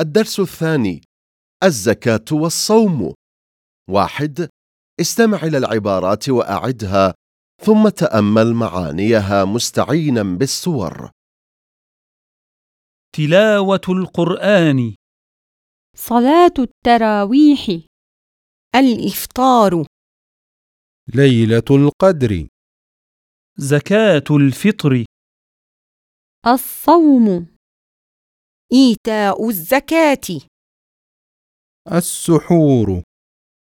الدرس الثاني الزكاة والصوم. واحد استمع إلى العبارات وأعدها ثم تأمل معانيها مستعينا بالصور تلاوة القرآن. صلاة التراويح. الإفطار. ليلة القدر. زكاة الفطر. الصوم. إيتاء الزكاة. السحور.